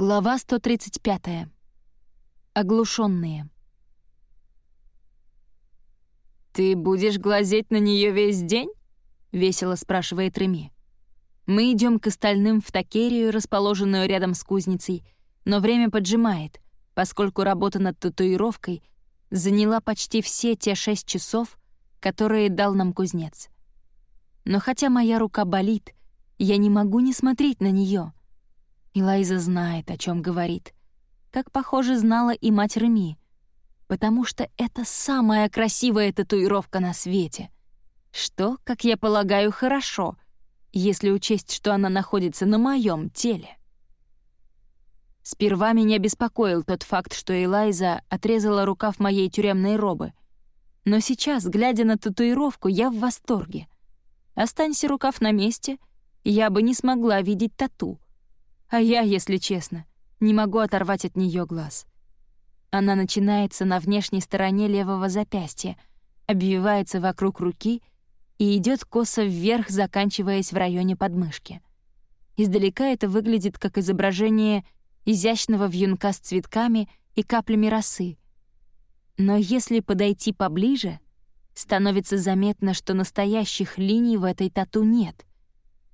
Глава 135. Оглушенные. «Ты будешь глазеть на нее весь день?» — весело спрашивает Реми. Мы идем к остальным в такерию, расположенную рядом с кузницей, но время поджимает, поскольку работа над татуировкой заняла почти все те шесть часов, которые дал нам кузнец. Но хотя моя рука болит, я не могу не смотреть на нее. И знает, о чем говорит. Как, похоже, знала и мать Реми, потому что это самая красивая татуировка на свете. Что, как я полагаю, хорошо, если учесть, что она находится на моем теле. Сперва меня беспокоил тот факт, что Элайза отрезала рукав моей тюремной робы. Но сейчас, глядя на татуировку, я в восторге. Останься рукав на месте, я бы не смогла видеть тату. А я, если честно, не могу оторвать от нее глаз. Она начинается на внешней стороне левого запястья, обвивается вокруг руки и идет косо вверх, заканчиваясь в районе подмышки. Издалека это выглядит как изображение изящного вьюнка с цветками и каплями росы. Но если подойти поближе, становится заметно, что настоящих линий в этой тату нет.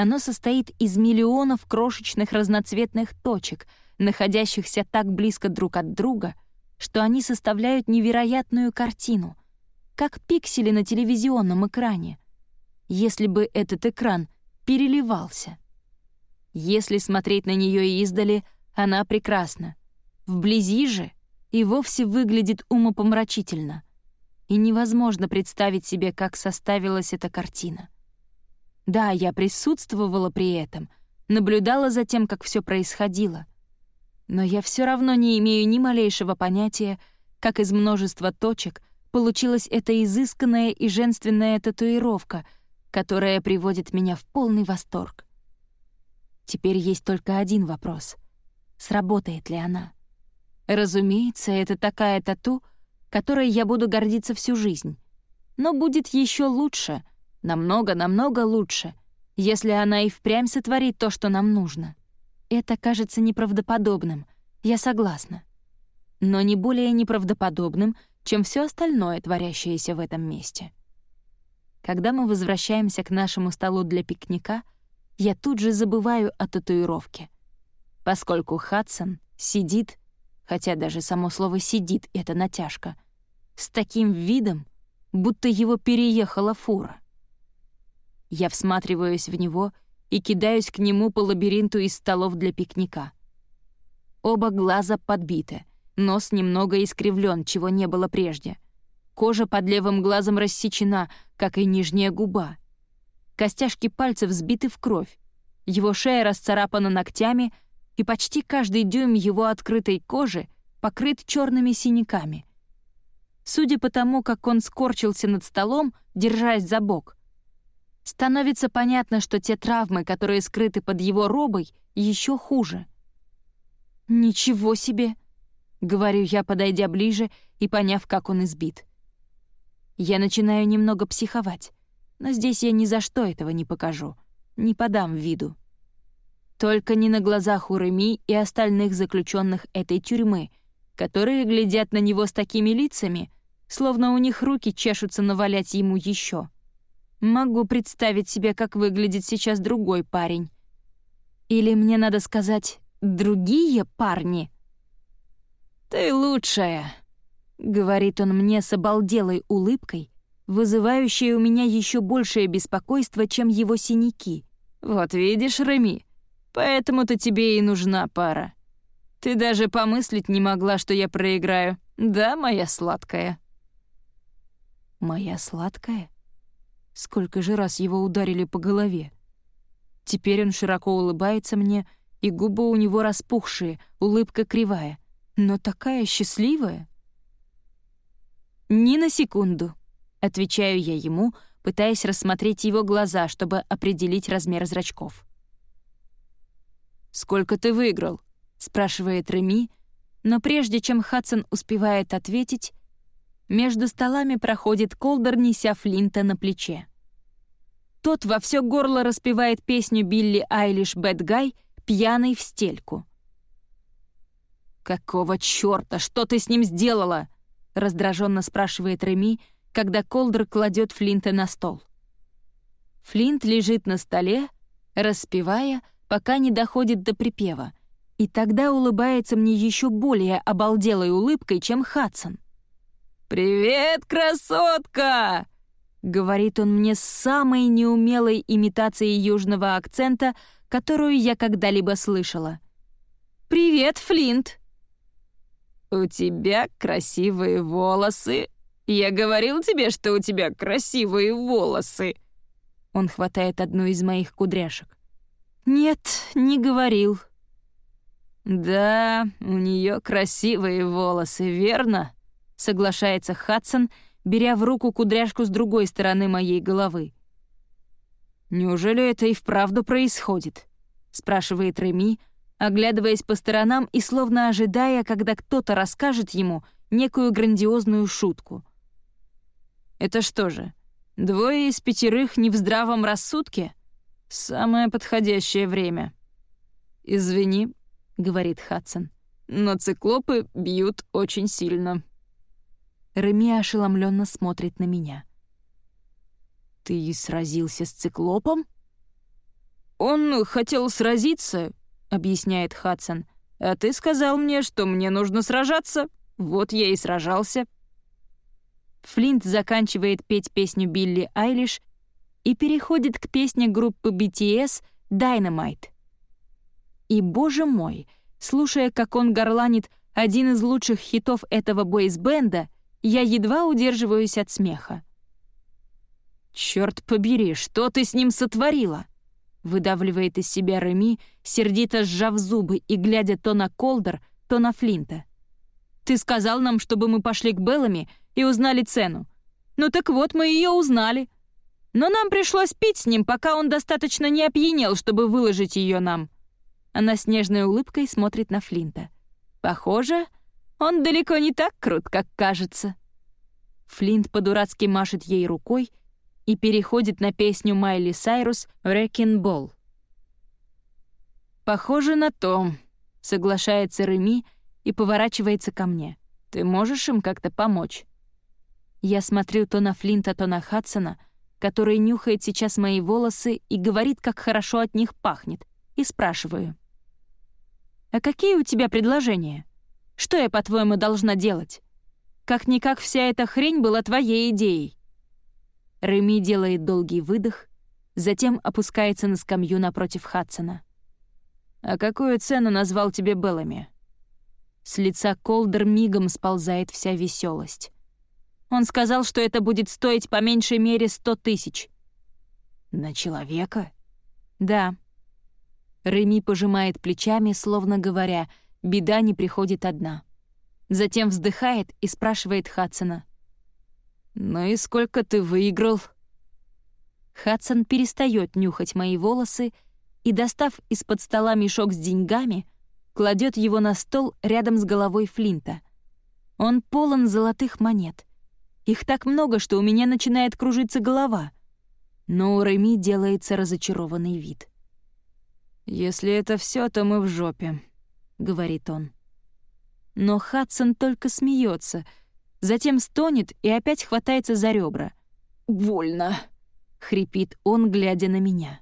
Оно состоит из миллионов крошечных разноцветных точек, находящихся так близко друг от друга, что они составляют невероятную картину, как пиксели на телевизионном экране, если бы этот экран переливался. Если смотреть на нее издали — она прекрасна. Вблизи же и вовсе выглядит умопомрачительно. И невозможно представить себе, как составилась эта картина. Да, я присутствовала при этом, наблюдала за тем, как все происходило. Но я все равно не имею ни малейшего понятия, как из множества точек получилась эта изысканная и женственная татуировка, которая приводит меня в полный восторг. Теперь есть только один вопрос — сработает ли она. Разумеется, это такая тату, которой я буду гордиться всю жизнь. Но будет еще лучше, намного-намного лучше, если она и впрямь сотворит то, что нам нужно. Это кажется неправдоподобным, я согласна. Но не более неправдоподобным, чем все остальное, творящееся в этом месте. Когда мы возвращаемся к нашему столу для пикника, я тут же забываю о татуировке — поскольку Хадсон сидит, хотя даже само слово «сидит» — это натяжка, с таким видом, будто его переехала фура. Я всматриваюсь в него и кидаюсь к нему по лабиринту из столов для пикника. Оба глаза подбиты, нос немного искривлен, чего не было прежде. Кожа под левым глазом рассечена, как и нижняя губа. Костяшки пальцев сбиты в кровь. Его шея расцарапана ногтями — и почти каждый дюйм его открытой кожи покрыт черными синяками. Судя по тому, как он скорчился над столом, держась за бок, становится понятно, что те травмы, которые скрыты под его робой, еще хуже. «Ничего себе!» — говорю я, подойдя ближе и поняв, как он избит. Я начинаю немного психовать, но здесь я ни за что этого не покажу, не подам виду. Только не на глазах у Реми и остальных заключенных этой тюрьмы, которые глядят на него с такими лицами, словно у них руки чешутся навалять ему еще. Могу представить себе, как выглядит сейчас другой парень. Или мне надо сказать «другие парни». «Ты лучшая», — говорит он мне с обалделой улыбкой, вызывающей у меня еще большее беспокойство, чем его синяки. «Вот видишь, Реми, Поэтому-то тебе и нужна пара. Ты даже помыслить не могла, что я проиграю. Да, моя сладкая?» «Моя сладкая?» Сколько же раз его ударили по голове. Теперь он широко улыбается мне, и губы у него распухшие, улыбка кривая. Но такая счастливая. «Ни на секунду», — отвечаю я ему, пытаясь рассмотреть его глаза, чтобы определить размер зрачков. «Сколько ты выиграл?» — спрашивает Реми, но прежде чем Хадсон успевает ответить, между столами проходит Колдер, неся Флинта на плече. Тот во все горло распевает песню Билли Айлиш «Бэд Гай», пьяный в стельку. «Какого чёрта? Что ты с ним сделала?» — раздраженно спрашивает Реми, когда Колдер кладет Флинта на стол. Флинт лежит на столе, распевая, пока не доходит до припева, и тогда улыбается мне еще более обалделой улыбкой, чем Хадсон. «Привет, красотка!» — говорит он мне с самой неумелой имитацией южного акцента, которую я когда-либо слышала. «Привет, Флинт!» «У тебя красивые волосы. Я говорил тебе, что у тебя красивые волосы!» Он хватает одну из моих кудряшек. «Нет, не говорил». «Да, у нее красивые волосы, верно?» — соглашается Хадсон, беря в руку кудряшку с другой стороны моей головы. «Неужели это и вправду происходит?» — спрашивает Реми, оглядываясь по сторонам и словно ожидая, когда кто-то расскажет ему некую грандиозную шутку. «Это что же, двое из пятерых не в здравом рассудке?» «Самое подходящее время». «Извини», — говорит Хадсон, «но циклопы бьют очень сильно». Реми ошеломленно смотрит на меня. «Ты сразился с циклопом?» «Он хотел сразиться», — объясняет Хадсон. «А ты сказал мне, что мне нужно сражаться. Вот я и сражался». Флинт заканчивает петь песню Билли Айлиш и переходит к песне группы BTS «Dynamite». И, боже мой, слушая, как он горланит один из лучших хитов этого бойсбенда, я едва удерживаюсь от смеха. «Чёрт побери, что ты с ним сотворила?» выдавливает из себя Реми, сердито сжав зубы и глядя то на Колдер, то на Флинта. «Ты сказал нам, чтобы мы пошли к Беллами и узнали цену. Ну так вот, мы ее узнали. Но нам пришлось пить с ним, пока он достаточно не опьянел, чтобы выложить ее нам». Она с нежной улыбкой смотрит на Флинта. «Похоже, он далеко не так крут, как кажется». Флинт по-дурацки машет ей рукой и переходит на песню Майли Сайрус «Wrecking Ball». «Похоже на то», — соглашается Реми и поворачивается ко мне. «Ты можешь им как-то помочь?» Я смотрю то на Флинта, то на Хадсона, который нюхает сейчас мои волосы и говорит, как хорошо от них пахнет, и спрашиваю. «А какие у тебя предложения? Что я, по-твоему, должна делать? Как-никак вся эта хрень была твоей идеей». Реми делает долгий выдох, затем опускается на скамью напротив Хадсона. «А какую цену назвал тебе Беллами?» С лица Колдер мигом сползает вся веселость. Он сказал, что это будет стоить по меньшей мере сто тысяч. «На человека?» «Да». Реми пожимает плечами, словно говоря, «беда не приходит одна». Затем вздыхает и спрашивает Хадсона. «Ну и сколько ты выиграл?» Хадсон перестает нюхать мои волосы и, достав из-под стола мешок с деньгами, кладет его на стол рядом с головой Флинта. Он полон золотых монет. Их так много, что у меня начинает кружиться голова. Но у Реми делается разочарованный вид. «Если это все, то мы в жопе», — говорит он. Но Хадсон только смеется, затем стонет и опять хватается за ребра. «Больно», — хрипит он, глядя на меня.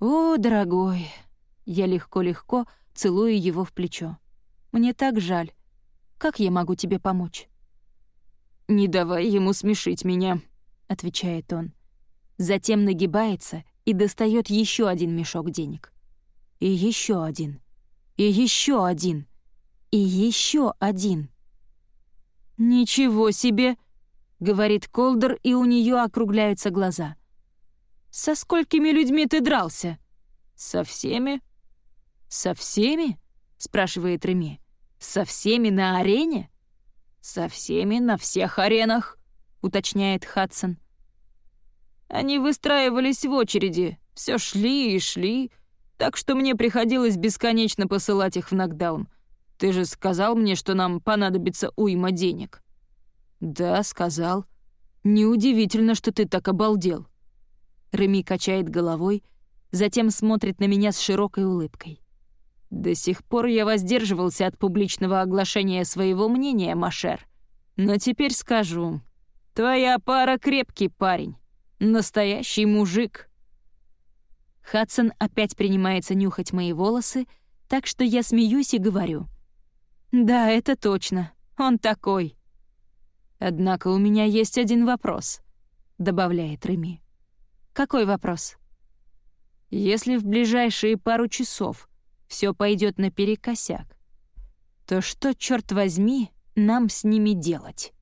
«О, дорогой!» Я легко-легко целую его в плечо. «Мне так жаль. Как я могу тебе помочь?» «Не давай ему смешить меня», — отвечает он. Затем нагибается и достает еще один мешок денег. И еще один. И еще один. И еще один. «Ничего себе!» — говорит Колдер, и у нее округляются глаза. «Со сколькими людьми ты дрался?» «Со всеми». «Со всеми?» — спрашивает Реми. «Со всеми на арене?» «Со всеми на всех аренах», — уточняет Хадсон. Они выстраивались в очереди, все шли и шли, так что мне приходилось бесконечно посылать их в нокдаун. Ты же сказал мне, что нам понадобится уйма денег. Да, сказал. Неудивительно, что ты так обалдел. Реми качает головой, затем смотрит на меня с широкой улыбкой. До сих пор я воздерживался от публичного оглашения своего мнения, Машер. Но теперь скажу. Твоя пара крепкий парень. Настоящий мужик. Хадсон опять принимается нюхать мои волосы, так что я смеюсь и говорю. «Да, это точно. Он такой». «Однако у меня есть один вопрос», — добавляет Реми. «Какой вопрос?» «Если в ближайшие пару часов все пойдет наперекосяк, то что, черт возьми, нам с ними делать?»